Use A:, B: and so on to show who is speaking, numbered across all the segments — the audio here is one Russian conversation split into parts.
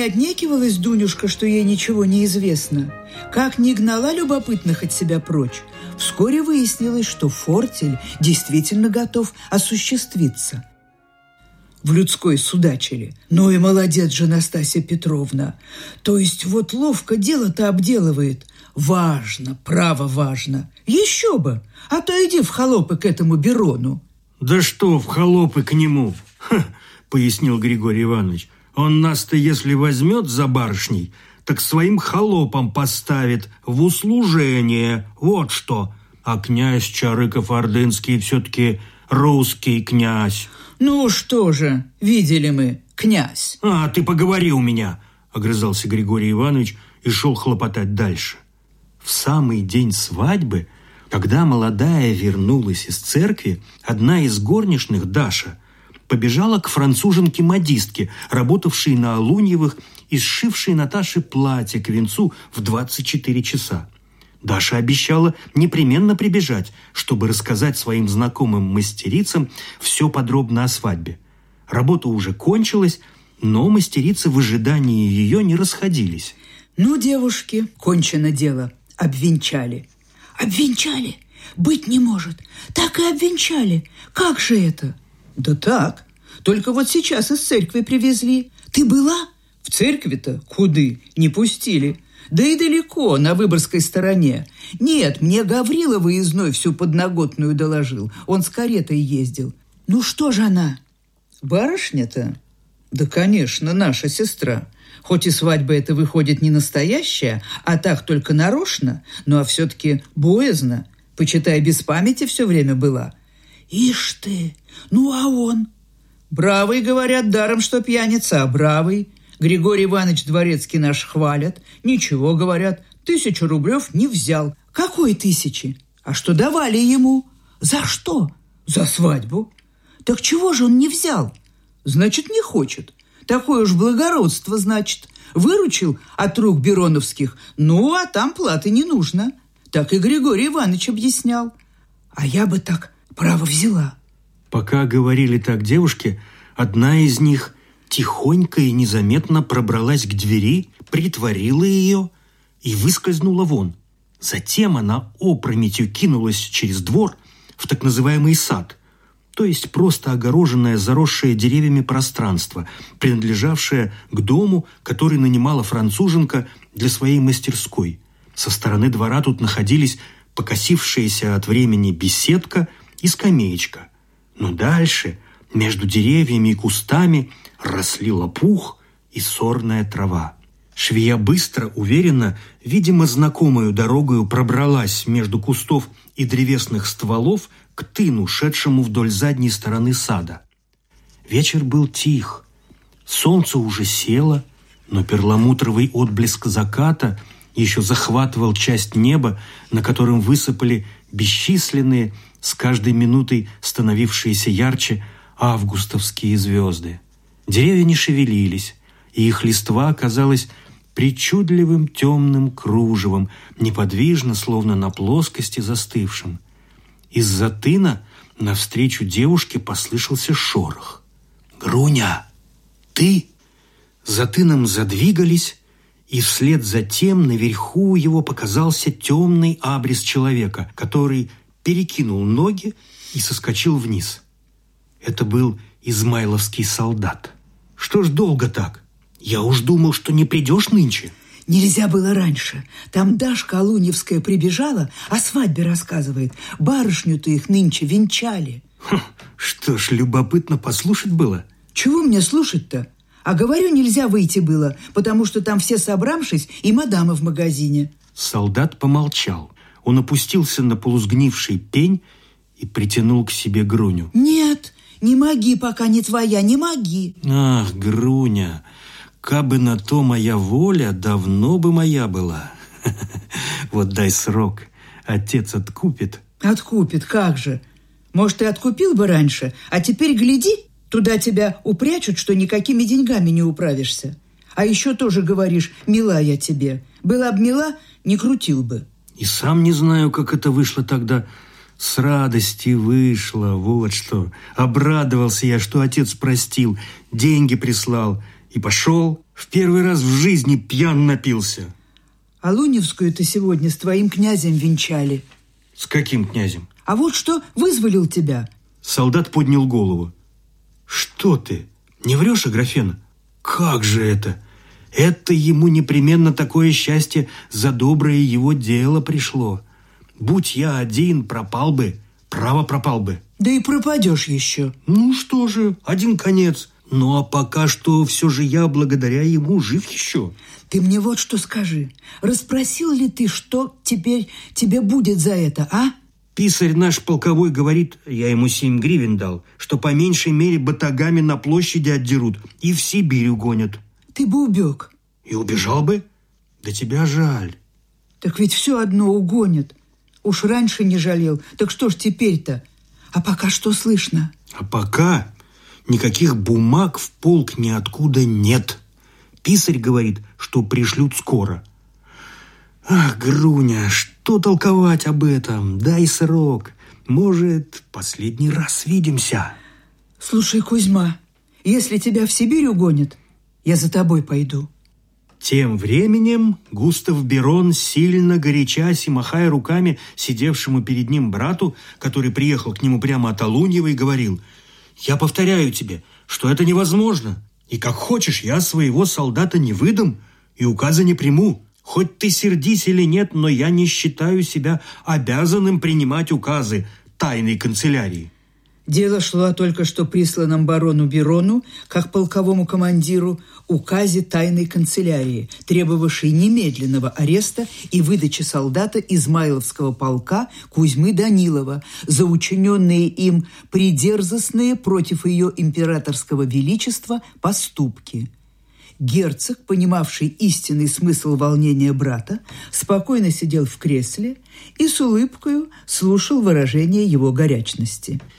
A: Не отнекивалась Дунюшка, что ей ничего не известно, как не гнала любопытных от себя прочь, вскоре выяснилось, что фортель действительно готов осуществиться. В людской судачили. Ну и молодец же Настасья Петровна. То есть вот ловко дело-то обделывает. Важно, право важно. Еще бы. А то иди в холопы к этому Берону.
B: Да что в холопы к нему? Ха, пояснил Григорий Иванович. Он нас-то, если возьмет за барышней, так своим холопом поставит в услужение. Вот что. А князь Чарыков-Ордынский все-таки русский князь.
A: Ну что же, видели мы, князь.
B: А, ты поговори у меня, огрызался Григорий Иванович и шел хлопотать дальше. В самый день свадьбы, когда молодая вернулась из церкви, одна из горничных, Даша, побежала к француженке-модистке, работавшей на Алуньевых и сшившей Наташе платье к венцу в 24 часа. Даша обещала непременно прибежать, чтобы рассказать своим знакомым мастерицам все подробно о свадьбе. Работа уже кончилась, но мастерицы в ожидании ее не расходились.
A: Ну, девушки, кончено дело. Обвенчали. Обвенчали? Быть не может. Так и обвенчали. Как же это? Да так. Только вот сейчас из церкви привезли. Ты была? В церкви-то куды? Не пустили. Да и далеко, на Выборгской стороне. Нет, мне Гаврила выездной всю подноготную доложил. Он с каретой ездил. Ну что же она? Барышня-то? Да, конечно, наша сестра. Хоть и свадьба это выходит не настоящая, а так только нарочно, но а все-таки боязно. Почитай, без памяти все время была. Ишь ты, ну а он? Бравый, говорят, даром, что пьяница, а бравый. Григорий Иванович Дворецкий наш хвалят. Ничего, говорят, тысячу рублев не взял. Какой тысячи? А что давали ему? За что? За свадьбу. Так чего же он не взял? Значит, не хочет. Такое уж благородство, значит. Выручил от рук Бероновских. Ну, а там платы не нужно. Так и Григорий Иванович объяснял. А я бы так право взяла.
B: Пока говорили так девушки, одна из них тихонько и незаметно пробралась к двери, притворила ее и выскользнула вон. Затем она опрометью кинулась через двор в так называемый сад, то есть просто огороженное, заросшее деревьями пространство, принадлежавшее к дому, который нанимала француженка для своей мастерской. Со стороны двора тут находились покосившаяся от времени беседка и скамеечка. Но дальше, между деревьями и кустами, росли лопух и сорная трава. Швея быстро, уверенно, видимо, знакомую дорогою пробралась между кустов и древесных стволов к тыну, шедшему вдоль задней стороны сада. Вечер был тих. Солнце уже село, но перламутровый отблеск заката еще захватывал часть неба, на котором высыпали бесчисленные, с каждой минутой становившиеся ярче августовские звезды. Деревья не шевелились, и их листва оказалась причудливым темным кружевом, неподвижно, словно на плоскости застывшим. Из-за тына навстречу девушке послышался шорох. «Груня, ты?» За тыном задвигались, и вслед за тем наверху его показался темный абрис человека, который перекинул ноги и соскочил вниз. Это был измайловский солдат. «Что ж долго так? Я уж думал, что не придешь нынче».
A: Нельзя было раньше. Там Дашка Алуневская прибежала, о свадьбе рассказывает. Барышню-то их нынче венчали.
B: Хм, что ж, любопытно послушать было.
A: Чего мне слушать-то? А говорю, нельзя выйти было, потому что там все собравшись и мадамы в магазине.
B: Солдат помолчал. Он опустился на полусгнивший пень и притянул к себе Груню.
A: «Нет, не моги, пока не твоя, не моги!»
B: «Ах, Груня, кабы на то моя воля, давно бы моя была. Вот дай срок, отец откупит».
A: «Откупит, как же! Может, и откупил бы раньше, а теперь гляди, туда тебя упрячут, что никакими деньгами не управишься. А еще тоже говоришь, мила я тебе. Была б мила, не крутил бы».
B: И сам не знаю, как это вышло тогда. С радости вышла, вот что. Обрадовался я, что отец простил, деньги прислал. И пошел. В первый раз в жизни пьян напился.
A: А Луневскую ты сегодня с твоим князем венчали.
B: С каким князем?
A: А вот что вызволил тебя.
B: Солдат поднял голову. Что ты? Не врешь, Аграфена? Как же это? Это ему непременно такое счастье за доброе его дело пришло. Будь я один, пропал бы, право пропал бы.
A: Да и пропадешь еще.
B: Ну что же, один конец. Ну а пока что все же я благодаря ему жив еще.
A: Ты мне вот что скажи. Расспросил ли ты, что теперь тебе будет за это, а?
B: Писарь наш полковой говорит, я ему семь гривен дал, что по меньшей мере батагами на площади отдерут и в Сибирь угонят.
A: Ты бы убег.
B: И убежал бы? Да тебя жаль.
A: Так ведь все одно угонят. Уж раньше не жалел. Так что ж теперь-то? А пока что слышно?
B: А пока никаких бумаг в полк ниоткуда нет. Писарь говорит, что пришлют скоро. Ах, Груня, что толковать об этом? Дай срок. Может, последний раз видимся.
A: Слушай, Кузьма, если тебя в Сибирь угонят, я за тобой пойду.
B: Тем временем Густав Берон, сильно горячась и махая руками сидевшему перед ним брату, который приехал к нему прямо от Алуньевой, говорил, «Я повторяю тебе, что это невозможно, и как хочешь, я своего солдата не выдам и указа не приму. Хоть ты сердись или нет, но я не считаю себя обязанным принимать указы тайной канцелярии».
A: Дело шло о только что присланном барону Берону, как полковому командиру, указе тайной канцелярии, требовавшей немедленного ареста и выдачи солдата Измайловского полка Кузьмы Данилова за учиненные им придерзостные против ее императорского величества поступки. Герцог, понимавший истинный смысл волнения брата, спокойно сидел в кресле и с улыбкой слушал выражение его горячности –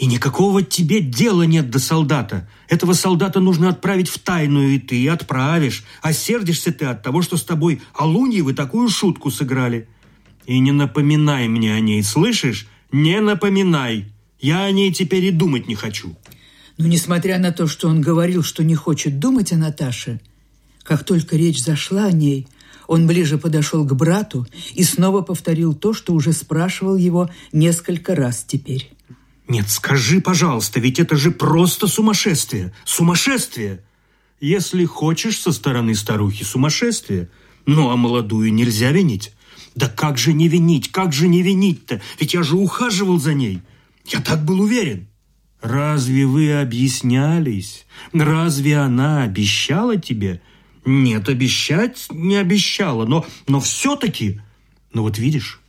B: и никакого тебе дела нет до солдата. Этого солдата нужно отправить в тайную, и ты отправишь. А сердишься ты от того, что с тобой Алуньевы такую шутку сыграли. И не напоминай мне о ней, слышишь? Не напоминай. Я о ней теперь и думать не хочу.
A: Но несмотря на то, что он говорил, что не хочет думать о Наташе, как только речь зашла о ней, он ближе подошел к брату и снова повторил то, что уже спрашивал его несколько раз теперь.
B: Нет, скажи, пожалуйста, ведь это же просто сумасшествие. Сумасшествие! Если хочешь со стороны старухи сумасшествие, ну а молодую нельзя винить. Да как же не винить, как же не винить-то? Ведь я же ухаживал за ней. Я так был уверен. Разве вы объяснялись? Разве она обещала тебе? Нет, обещать не обещала, но, но все-таки... Ну вот видишь,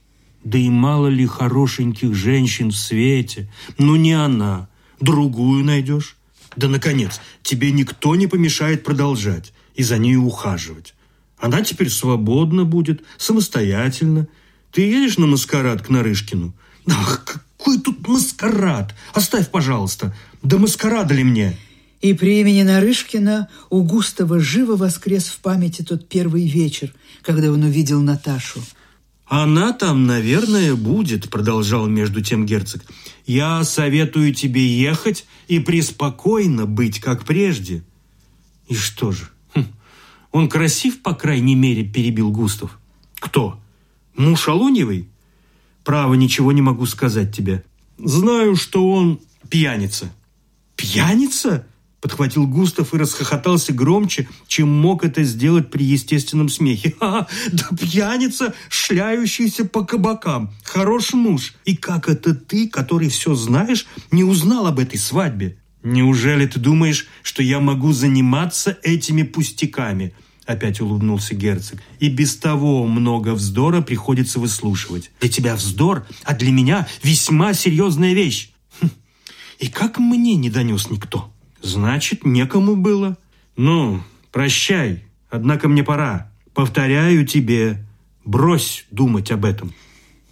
B: да и мало ли хорошеньких женщин в свете. Ну, не она. Другую найдешь. Да, наконец, тебе никто не помешает продолжать и за ней ухаживать. Она теперь свободна будет, самостоятельно. Ты едешь на маскарад к Нарышкину? Ах, какой тут маскарад! Оставь, пожалуйста. Да маскарада ли мне?
A: И при имени Нарышкина у Густава живо воскрес в памяти тот первый вечер, когда он увидел Наташу –
B: «Она там, наверное, будет», — продолжал между тем герцог. «Я советую тебе ехать и преспокойно быть, как прежде». «И что же? Хм. Он красив, по крайней мере», — перебил Густав. «Кто? Муж Алуньевой?» «Право, ничего не могу сказать тебе. Знаю, что он пьяница». «Пьяница?» Подхватил Густав и расхохотался громче, чем мог это сделать при естественном смехе. «Ха, да пьяница, шляющийся по кабакам, хорош муж. И как это ты, который все знаешь, не узнал об этой свадьбе? Неужели ты думаешь, что я могу заниматься этими пустяками?» Опять улыбнулся герцог. «И без того много вздора приходится выслушивать. Для тебя вздор, а для меня весьма серьезная вещь. Хм. И как мне не донес никто?» Значит, некому было. Ну, прощай, однако мне пора. Повторяю тебе, брось думать об этом.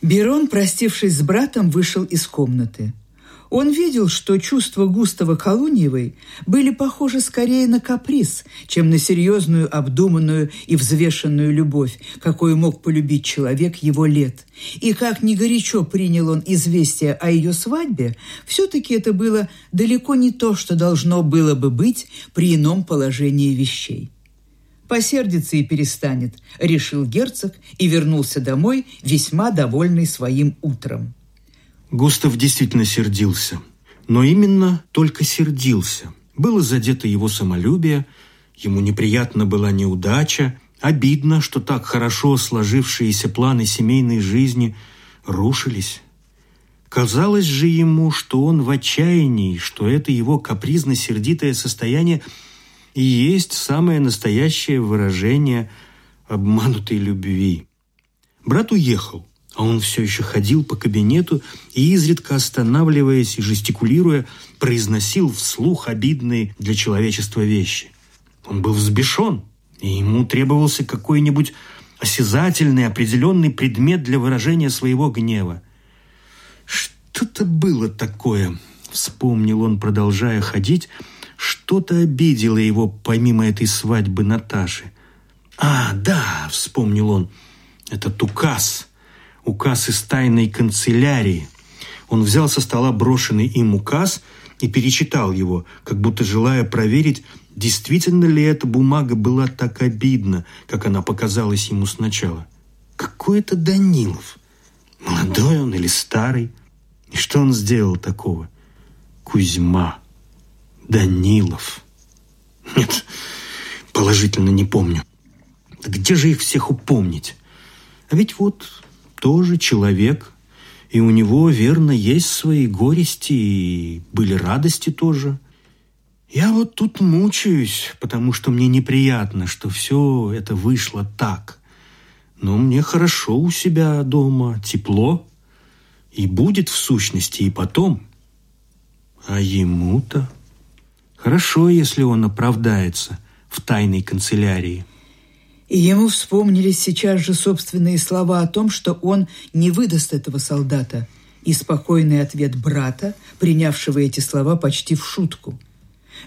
A: Берон, простившись с братом, вышел из комнаты. Он видел, что чувства Густава Колуньевой были похожи скорее на каприз, чем на серьезную, обдуманную и взвешенную любовь, какую мог полюбить человек его лет. И как ни горячо принял он известие о ее свадьбе, все-таки это было далеко не то, что должно было бы быть при ином положении вещей. «Посердится и перестанет», – решил герцог и вернулся домой, весьма довольный своим утром.
B: Густав действительно сердился. Но именно только сердился. Было задето его самолюбие, ему неприятна была неудача, обидно, что так хорошо сложившиеся планы семейной жизни рушились. Казалось же ему, что он в отчаянии, что это его капризно-сердитое состояние и есть самое настоящее выражение обманутой любви. Брат уехал. А он все еще ходил по кабинету и, изредка останавливаясь и жестикулируя, произносил вслух обидные для человечества вещи. Он был взбешен, и ему требовался какой-нибудь осязательный, определенный предмет для выражения своего гнева. «Что-то было такое», — вспомнил он, продолжая ходить, «что-то обидело его помимо этой свадьбы Наташи». «А, да», — вспомнил он, — «этот указ» указ из тайной канцелярии. Он взял со стола брошенный им указ и перечитал его, как будто желая проверить, действительно ли эта бумага была так обидна, как она показалась ему сначала. Какой это Данилов? Молодой он или старый? И что он сделал такого? Кузьма. Данилов. Нет, положительно не помню. Где же их всех упомнить? А ведь вот тоже человек, и у него, верно, есть свои горести, и были радости тоже. Я вот тут мучаюсь, потому что мне неприятно, что все это вышло так. Но мне хорошо у себя дома, тепло, и будет в сущности и потом. А ему-то хорошо, если он оправдается в тайной канцелярии.
A: И ему вспомнились сейчас же собственные слова о том, что он не выдаст этого солдата, и спокойный ответ брата, принявшего эти слова почти в шутку.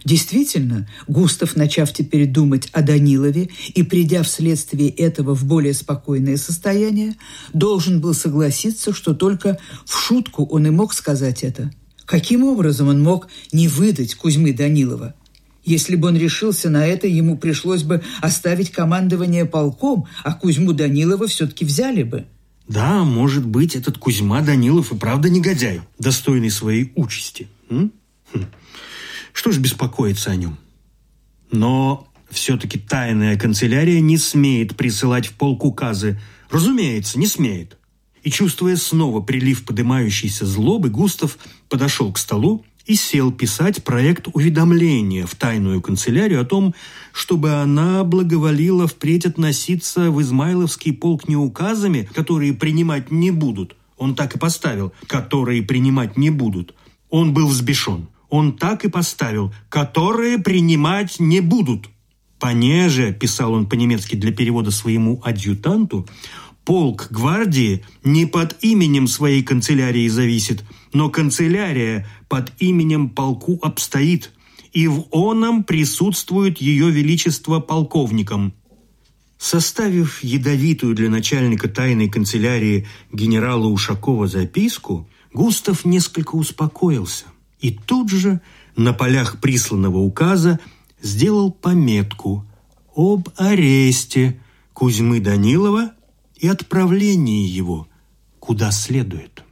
A: Действительно, Густав, начав теперь думать о Данилове и придя вследствие этого в более спокойное состояние, должен был согласиться, что только в шутку он и мог сказать это. Каким образом он мог не выдать Кузьмы Данилова – если бы он решился на это, ему пришлось бы оставить командование полком, а Кузьму Данилова все-таки взяли бы.
B: Да, может быть, этот Кузьма Данилов и правда негодяй, достойный своей участи. М? Хм. Что ж беспокоиться о нем? Но все-таки тайная канцелярия не смеет присылать в полк указы. Разумеется, не смеет. И чувствуя снова прилив поднимающейся злобы, Густав подошел к столу и сел писать проект уведомления в тайную канцелярию о том, чтобы она благоволила впредь относиться в Измайловский полк не указами, которые принимать не будут. Он так и поставил, которые принимать не будут. Он был взбешен. Он так и поставил, которые принимать не будут. Понеже, писал он по-немецки для перевода своему адъютанту, полк гвардии не под именем своей канцелярии зависит, но канцелярия под именем полку обстоит, и в оном присутствует ее величество полковником. Составив ядовитую для начальника тайной канцелярии генерала Ушакова записку, Густав несколько успокоился и тут же на полях присланного указа сделал пометку об аресте Кузьмы Данилова и отправлении его куда следует.